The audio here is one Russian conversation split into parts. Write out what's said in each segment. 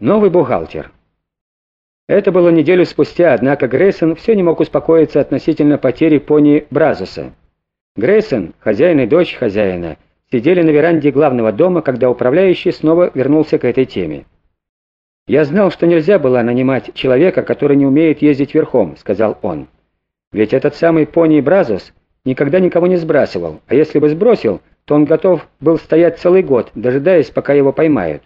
Новый бухгалтер. Это было неделю спустя, однако Грейсон все не мог успокоиться относительно потери пони Бразуса. Грейсон, хозяин и дочь хозяина, сидели на веранде главного дома, когда управляющий снова вернулся к этой теме. «Я знал, что нельзя было нанимать человека, который не умеет ездить верхом», — сказал он. «Ведь этот самый пони Бразус никогда никого не сбрасывал, а если бы сбросил, то он готов был стоять целый год, дожидаясь, пока его поймают.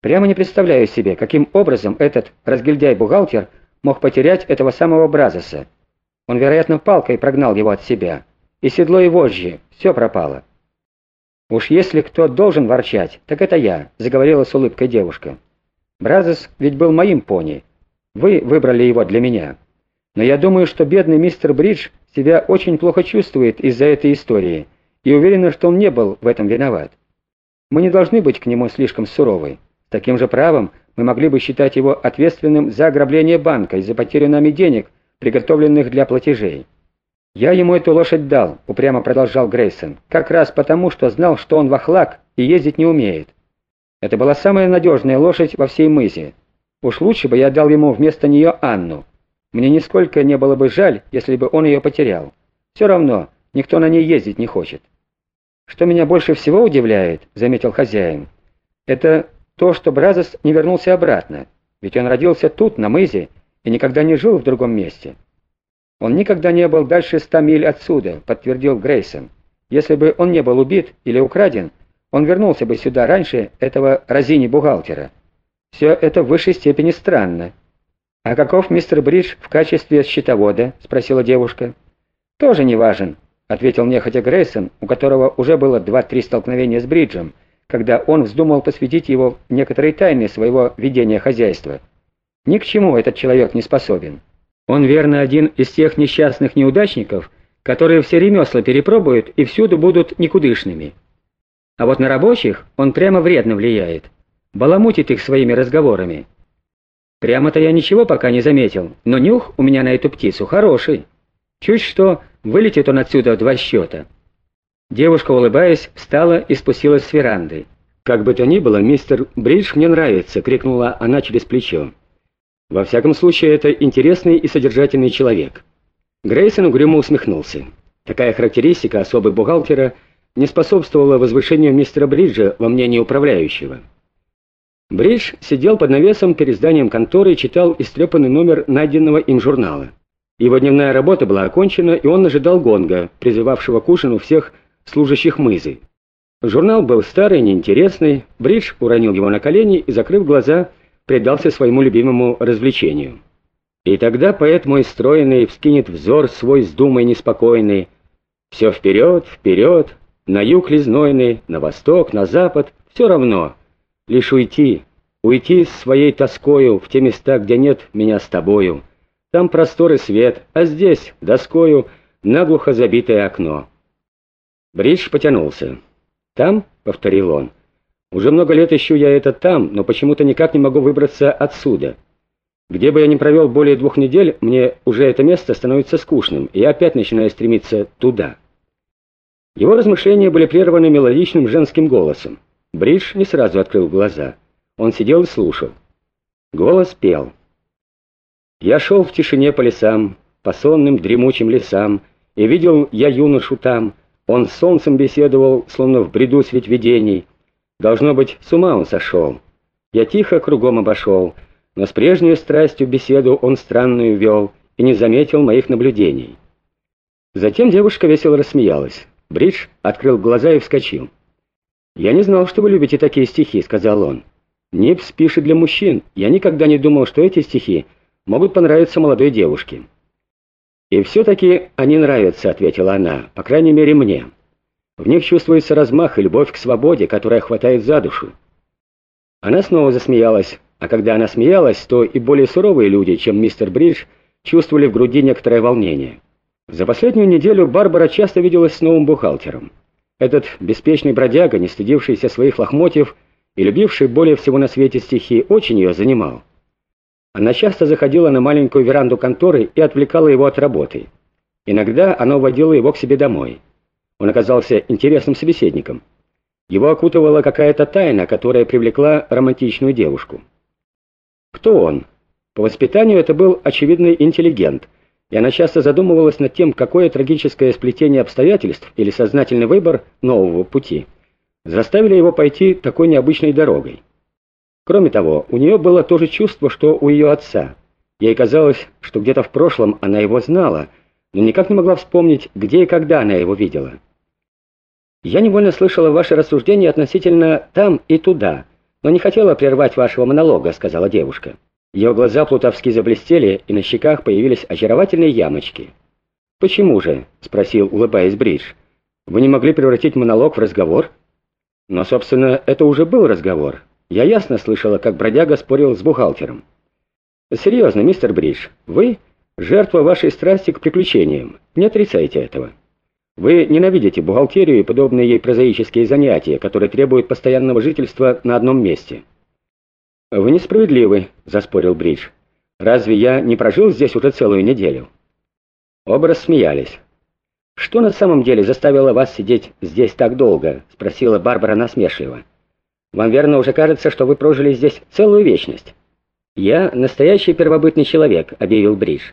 Прямо не представляю себе, каким образом этот разгильдяй-бухгалтер мог потерять этого самого Бразоса. Он, вероятно, палкой прогнал его от себя. И седло, и вожжи, все пропало. «Уж если кто должен ворчать, так это я», — заговорила с улыбкой девушка. «Бразос ведь был моим пони. Вы выбрали его для меня. Но я думаю, что бедный мистер Бридж себя очень плохо чувствует из-за этой истории и уверена, что он не был в этом виноват. Мы не должны быть к нему слишком суровы. Таким же правом мы могли бы считать его ответственным за ограбление банка и за потерю нами денег, приготовленных для платежей. «Я ему эту лошадь дал», — упрямо продолжал Грейсон, «как раз потому, что знал, что он вахлак и ездить не умеет. Это была самая надежная лошадь во всей мызе. Уж лучше бы я дал ему вместо нее Анну. Мне нисколько не было бы жаль, если бы он ее потерял. Все равно, никто на ней ездить не хочет». «Что меня больше всего удивляет», — заметил хозяин, — «это то, что Бразос не вернулся обратно, ведь он родился тут, на мызе, и никогда не жил в другом месте. Он никогда не был дальше ста миль отсюда, подтвердил Грейсон. Если бы он не был убит или украден, он вернулся бы сюда раньше этого разини-бухгалтера. Все это в высшей степени странно. «А каков мистер Бридж в качестве счетовода?» — спросила девушка. «Тоже не важен», — ответил нехотя Грейсон, у которого уже было два-три столкновения с Бриджем, когда он вздумал посвятить его некоторые тайны своего ведения хозяйства. Ни к чему этот человек не способен. Он верно один из тех несчастных неудачников, которые все ремесла перепробуют и всюду будут никудышными. А вот на рабочих он прямо вредно влияет, баламутит их своими разговорами. Прямо-то я ничего пока не заметил, но нюх у меня на эту птицу хороший. Чуть что, вылетит он отсюда в два счета. Девушка, улыбаясь, встала и спустилась с веранды. «Как бы то ни было, мистер Бридж мне нравится!» — крикнула она через плечо. «Во всяком случае, это интересный и содержательный человек». Грейсон угрюмо усмехнулся. Такая характеристика особой бухгалтера не способствовала возвышению мистера Бриджа во мнении управляющего. Бридж сидел под навесом перед зданием конторы и читал истрепанный номер найденного им журнала. Его дневная работа была окончена, и он ожидал гонга, призывавшего к ужину всех служащих мызы. Журнал был старый, неинтересный, Бридж уронил его на колени и, закрыв глаза, предался своему любимому развлечению. И тогда поэт мой стройный вскинет взор свой с думой неспокойный. Все вперед, вперед, на юг лизнойный, на восток, на запад, все равно. Лишь уйти, уйти с своей тоскою в те места, где нет меня с тобою. Там простор и свет, а здесь, доскою, наглухо забитое окно. Бридж потянулся. «Там?» — повторил он. «Уже много лет ищу я это там, но почему-то никак не могу выбраться отсюда. Где бы я ни провел более двух недель, мне уже это место становится скучным, и я опять начинаю стремиться туда». Его размышления были прерваны мелодичным женским голосом. Бридж не сразу открыл глаза. Он сидел и слушал. Голос пел. «Я шел в тишине по лесам, по сонным дремучим лесам, и видел я юношу там, он с солнцем беседовал, словно в бреду средь видений. Должно быть, с ума он сошел. Я тихо кругом обошел, но с прежней страстью беседу он странную вел и не заметил моих наблюдений. Затем девушка весело рассмеялась. Бридж открыл глаза и вскочил. «Я не знал, что вы любите такие стихи», — сказал он. «Нипс пишет для мужчин. Я никогда не думал, что эти стихи могут понравиться молодой девушке». «И все-таки они нравятся», — ответила она, — «по крайней мере мне. В них чувствуется размах и любовь к свободе, которая хватает за душу». Она снова засмеялась, а когда она смеялась, то и более суровые люди, чем мистер Бридж, чувствовали в груди некоторое волнение. За последнюю неделю Барбара часто виделась с новым бухгалтером. Этот беспечный бродяга, не стыдившийся своих лохмотьев и любивший более всего на свете стихи, очень ее занимал. Она часто заходила на маленькую веранду конторы и отвлекала его от работы. Иногда она уводила его к себе домой. Он оказался интересным собеседником. Его окутывала какая-то тайна, которая привлекла романтичную девушку. Кто он? По воспитанию это был очевидный интеллигент, и она часто задумывалась над тем, какое трагическое сплетение обстоятельств или сознательный выбор нового пути заставили его пойти такой необычной дорогой. Кроме того, у нее было то же чувство, что у ее отца. Ей казалось, что где-то в прошлом она его знала, но никак не могла вспомнить, где и когда она его видела. «Я невольно слышала ваши рассуждения относительно там и туда», но не хотела прервать вашего монолога», — сказала девушка. Ее глаза плутовски заблестели, и на щеках появились очаровательные ямочки. «Почему же?» — спросил, улыбаясь Бридж. «Вы не могли превратить монолог в разговор?» «Но, собственно, это уже был разговор. Я ясно слышала, как бродяга спорил с бухгалтером». «Серьезно, мистер Бридж, вы — жертва вашей страсти к приключениям. Не отрицайте этого». Вы ненавидите бухгалтерию и подобные ей прозаические занятия, которые требуют постоянного жительства на одном месте. «Вы несправедливы», — заспорил Бридж. «Разве я не прожил здесь уже целую неделю?» Оба рассмеялись. «Что на самом деле заставило вас сидеть здесь так долго?» — спросила Барбара насмешливо. «Вам верно уже кажется, что вы прожили здесь целую вечность?» «Я настоящий первобытный человек», — объявил Бридж.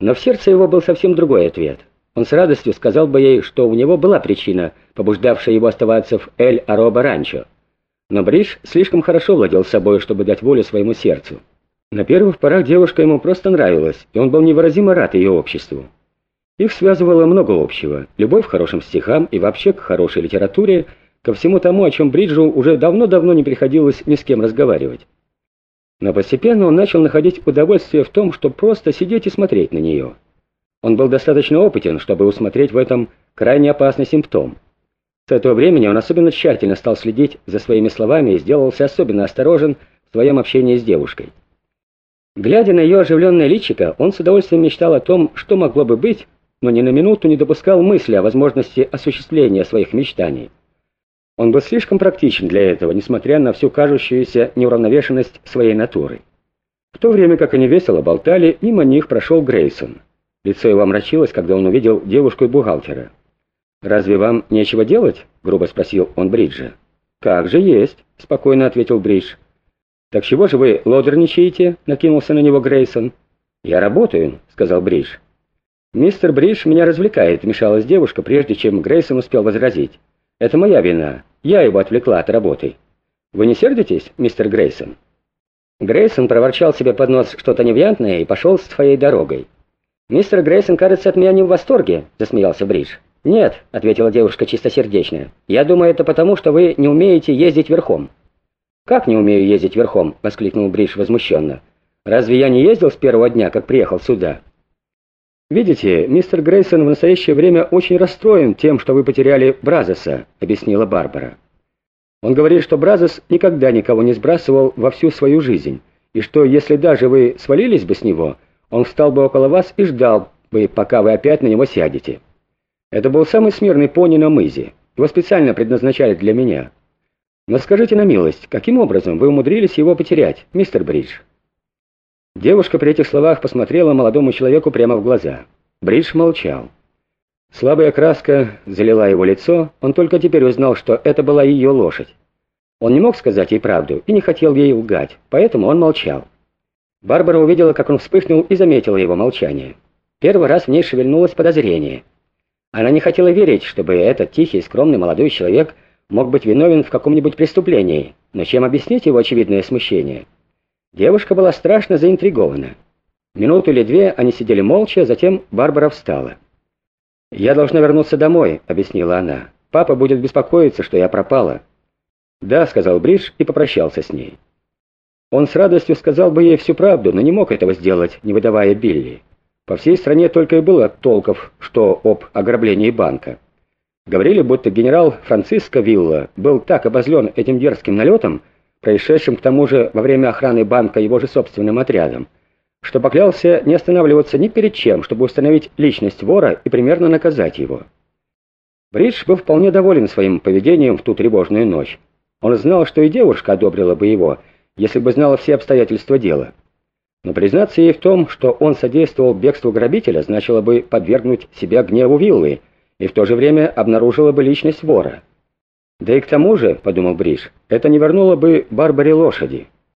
Но в сердце его был совсем другой ответ — он с радостью сказал бы ей, что у него была причина, побуждавшая его оставаться в Эль-Ароба-Ранчо. Но Бридж слишком хорошо владел собой, чтобы дать волю своему сердцу. На первых порах девушка ему просто нравилась, и он был невыразимо рад ее обществу. Их связывало много общего, любовь к хорошим стихам и вообще к хорошей литературе, ко всему тому, о чем Бриджу уже давно-давно не приходилось ни с кем разговаривать. Но постепенно он начал находить удовольствие в том, что просто сидеть и смотреть на нее. Он был достаточно опытен, чтобы усмотреть в этом крайне опасный симптом. С этого времени он особенно тщательно стал следить за своими словами и сделался особенно осторожен в своем общении с девушкой. Глядя на ее оживленное личико, он с удовольствием мечтал о том, что могло бы быть, но ни на минуту не допускал мысли о возможности осуществления своих мечтаний. Он был слишком практичен для этого, несмотря на всю кажущуюся неуравновешенность своей натуры. В то время как они весело болтали, мимо них прошел Грейсон. Лицо его омрачилось, когда он увидел девушку и бухгалтера. «Разве вам нечего делать?» — грубо спросил он Бриджа. «Как же есть», — спокойно ответил Бридж. «Так чего же вы лодерничаете?» — накинулся на него Грейсон. «Я работаю», — сказал Бридж. «Мистер Бридж меня развлекает», — вмешалась девушка, прежде чем Грейсон успел возразить. «Это моя вина. Я его отвлекла от работы. Вы не сердитесь, мистер Грейсон?» Грейсон проворчал себе под нос что-то невнятное и пошел с своей дорогой. «Мистер Грейсон, кажется, от меня не в восторге», — засмеялся Бридж. «Нет», — ответила девушка чистосердечно. «Я думаю, это потому, что вы не умеете ездить верхом». «Как не умею ездить верхом?» — воскликнул Бридж возмущенно. «Разве я не ездил с первого дня, как приехал сюда?» «Видите, мистер Грейсон в настоящее время очень расстроен тем, что вы потеряли Бразоса», — объяснила Барбара. «Он говорит, что Бразос никогда никого не сбрасывал во всю свою жизнь, и что если даже вы свалились бы с него, он встал бы около вас и ждал бы, пока вы опять на него сядете. Это был самый смирный пони на мызе. Его специально предназначали для меня. Но скажите на милость, каким образом вы умудрились его потерять, мистер Бридж?» Девушка при этих словах посмотрела молодому человеку прямо в глаза. Бридж молчал. Слабая краска залила его лицо, он только теперь узнал, что это была ее лошадь. Он не мог сказать ей правду и не хотел ей лгать, поэтому он молчал. Барбара увидела, как он вспыхнул и заметила его молчание. Первый раз в ней шевельнулось подозрение. Она не хотела верить, чтобы этот тихий, скромный молодой человек мог быть виновен в каком-нибудь преступлении, но чем объяснить его очевидное смущение? Девушка была страшно заинтригована. Минуту или две они сидели молча, затем Барбара встала. «Я должна вернуться домой», — объяснила она. «Папа будет беспокоиться, что я пропала». «Да», — сказал Бридж и попрощался с ней. Он с радостью сказал бы ей всю правду, но не мог этого сделать, не выдавая Билли. По всей стране только и было толков, что об ограблении банка. Говорили, будто генерал Франциско Вилла был так обозлен этим дерзким налетом, происшедшим к тому же во время охраны банка его же собственным отрядом, что поклялся не останавливаться ни перед чем, чтобы установить личность вора и примерно наказать его. Бридж был вполне доволен своим поведением в ту тревожную ночь. Он знал, что и девушка одобрила бы его – если бы знала все обстоятельства дела. Но признаться ей в том, что он содействовал бегству грабителя, значило бы подвергнуть себя гневу виллы, и в то же время обнаружила бы личность вора. Да и к тому же, — подумал Бриш, — это не вернуло бы Барбаре лошади.